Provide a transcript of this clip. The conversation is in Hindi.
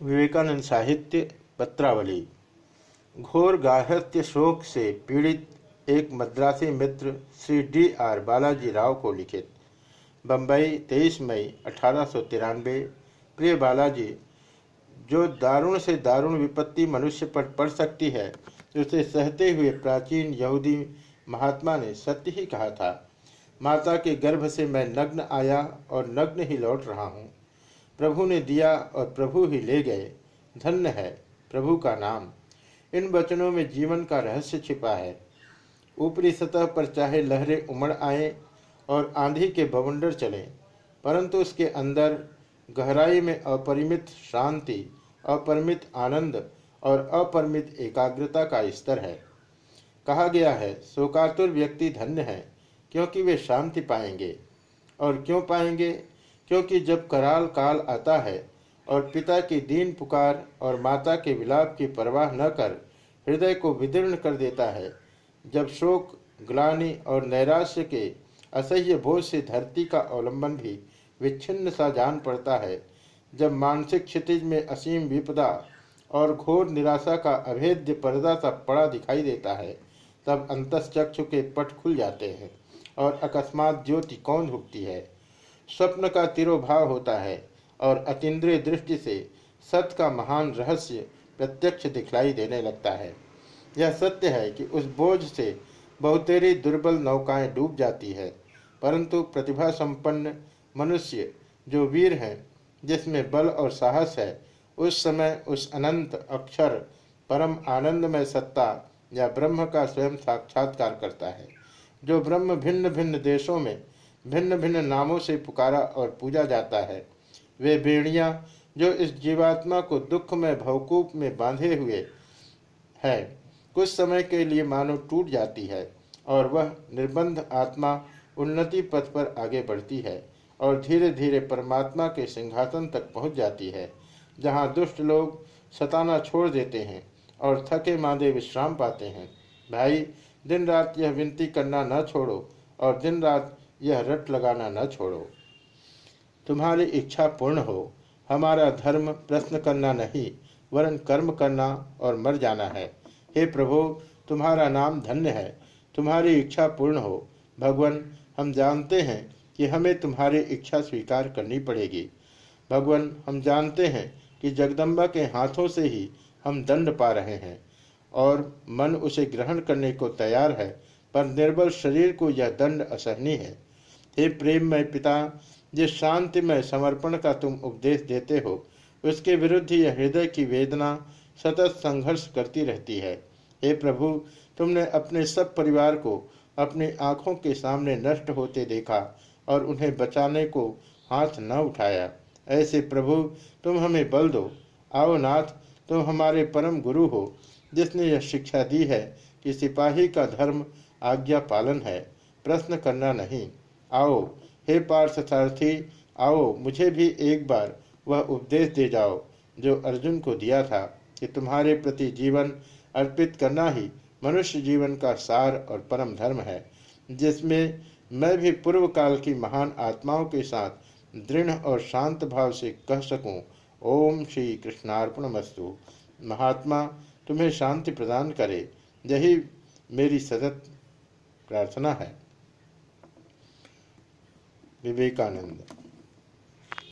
विवेकानंद साहित्य पत्रावली। घोर गाहत्य शोक से पीड़ित एक मद्रासी मित्र श्री डी आर बालाजी राव को लिखित। बम्बई 23 मई, अठारह सौ तिरानबे प्रिय बालाजी, जो दारुण से दारुण विपत्ति मनुष्य पर पड़ सकती है, उसे सहते हुए प्राचीन यहूदी महात्मा ने सत्य ही कहा था, माता के गर्भ से मैं नग्न आया और नग्न ही लौट रहा हूँ। प्रभु ने दिया और प्रभु ही ले गए। धन्य है प्रभु का नाम। इन वचनों में जीवन का रहस्य छिपा है। ऊपरी सतह पर चाहे लहरें उमड़ आए और आंधी के बवंडर चले, परंतु उसके अंदर गहराई में अपरिमित शांति, अपरिमित आनंद और अपरिमित एकाग्रता का स्तर है। कहा गया है शोकातुर व्यक्ति धन्य है, क्योंकि वे शांति पाएँगे और क्यों पाएँगे? क्योंकि जब कराल काल आता है और पिता की दीन पुकार और माता के विलाप की परवाह न कर हृदय को विदीर्ण कर देता है, जब शोक, ग्लानि और नैराश्य के असह्य बोझ से धरती का अवलंबन भी विच्छिन्न सा जान पड़ता है, जब मानसिक क्षितिज में असीम विपदा और घोर निराशा का अभेद्य पर्दा सा पड़ा दिखाई देता है, तब अंतचक्षु के पट खुल जाते हैं और अकस्मात ज्योति कौन भुगती है। स्वप्न का तिरोभाव होता है और अतीन्द्रिय दृष्टि से सत्य का महान रहस्य प्रत्यक्ष दिखलाई देने लगता है। यह सत्य है कि उस बोझ से बहुतेरी दुर्बल नौकाएँ डूब जाती है, परंतु प्रतिभा संपन्न मनुष्य जो वीर हैं, जिसमें बल और साहस है, उस समय उस अनंत अक्षर परम आनंदमय सत्ता या ब्रह्म का स्वयं साक्षात्कार करता है, जो ब्रह्म भिन्न भिन्न देशों में भिन्न भिन्न नामों से पुकारा और पूजा जाता है। वे बेड़ियाँ जो इस जीवात्मा को दुख में, भवकूप में बांधे हुए है, कुछ समय के लिए मानो टूट जाती है और वह निर्बंध आत्मा उन्नति पथ पर आगे बढ़ती है और धीरे धीरे परमात्मा के सिंहासन तक पहुँच जाती है, जहाँ दुष्ट लोग सताना छोड़ देते हैं और थके मादे विश्राम पाते हैं। भाई दिन रात यह विनती करना न छोड़ो और दिन रात यह रट लगाना न छोड़ो। तुम्हारी इच्छा पूर्ण हो, हमारा धर्म प्रश्न करना नहीं, वरन कर्म करना और मर जाना है। हे प्रभु, तुम्हारा नाम धन्य है, तुम्हारी इच्छा पूर्ण हो। भगवान, हम जानते हैं कि हमें तुम्हारी इच्छा स्वीकार करनी पड़ेगी। भगवान, हम जानते हैं कि जगदम्बा के हाथों से ही हम दंड पा रहे हैं और मन उसे ग्रहण करने को तैयार है, पर निर्बल शरीर को यह दंड असहनीय है। हे प्रेम में पिता, जिस शांति में समर्पण का तुम उपदेश देते हो, उसके विरुद्ध यह हृदय की वेदना सतत संघर्ष करती रहती है। हे प्रभु, तुमने अपने सब परिवार को अपनी आँखों के सामने नष्ट होते देखा और उन्हें बचाने को हाथ न उठाया। ऐसे प्रभु, तुम हमें बल दो। आओ नाथ, तुम हमारे परम गुरु हो, जिसने यह शिक्षा दी है कि सिपाही का धर्म आज्ञा पालन है। प्रश्न करना नहीं। आओ, हे पार्थसारथी आओ, मुझे भी एक बार वह उपदेश दे जाओ, जो अर्जुन को दिया था, कि तुम्हारे प्रति जीवन अर्पित करना ही मनुष्य जीवन का सार और परम धर्म है, जिसमें मैं भी पूर्व काल की महान आत्माओं के साथ दृढ़ और शांत भाव से कह सकूँ, ओम श्री कृष्णार्पण मस्तु महात्मा, तुम्हें शांति प्रदान करे, यही मेरी सतत प्रार्थना है। विवेकानंद।